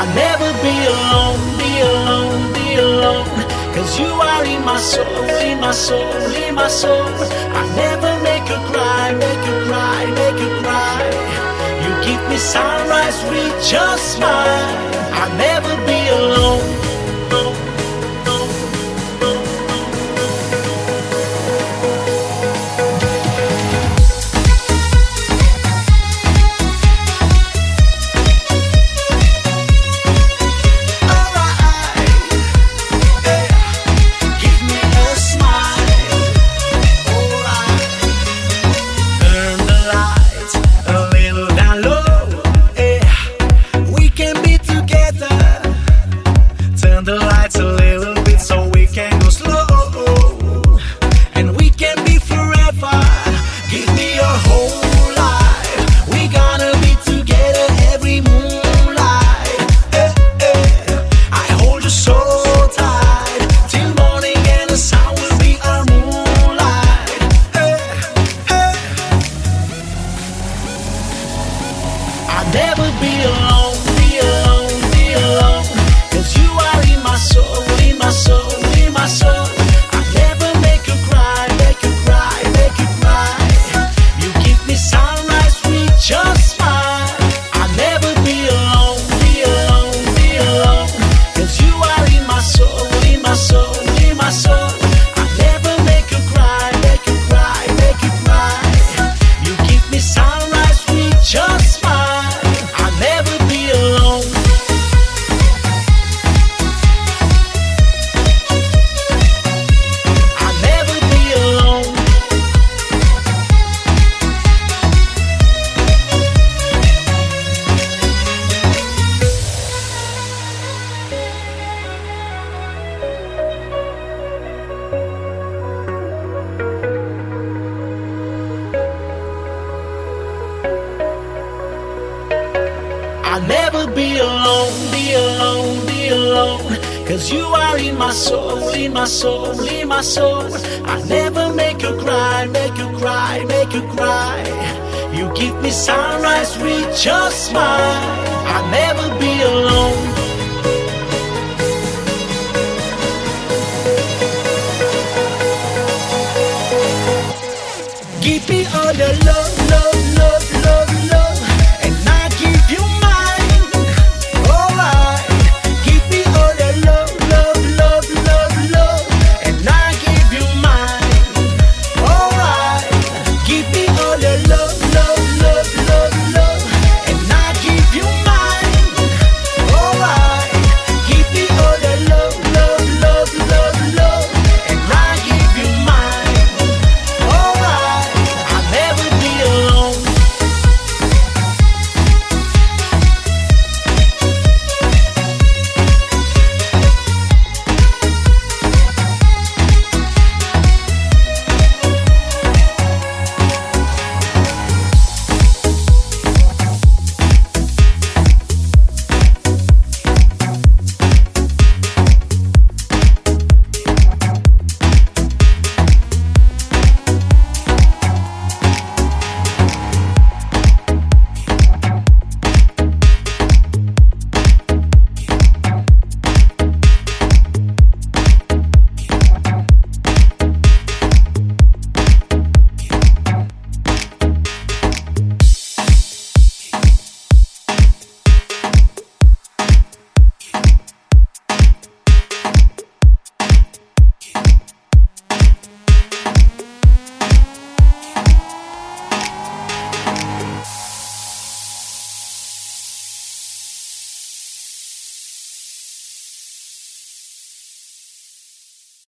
I'll never be alone, be alone, be alone. Cause you are in my soul, in my soul, in my soul. I'll never make you cry, make you cry, make you cry. You give me sunrise with your smile. I'll never be never be alone, be alone, be alone. Cause you are in my soul, in my soul, in my soul. Cause you are in my soul, in my soul, in my soul. I never make you cry, make you cry, make you cry. You give me sunrise with your smile. I'll never be alone. Give me all your love.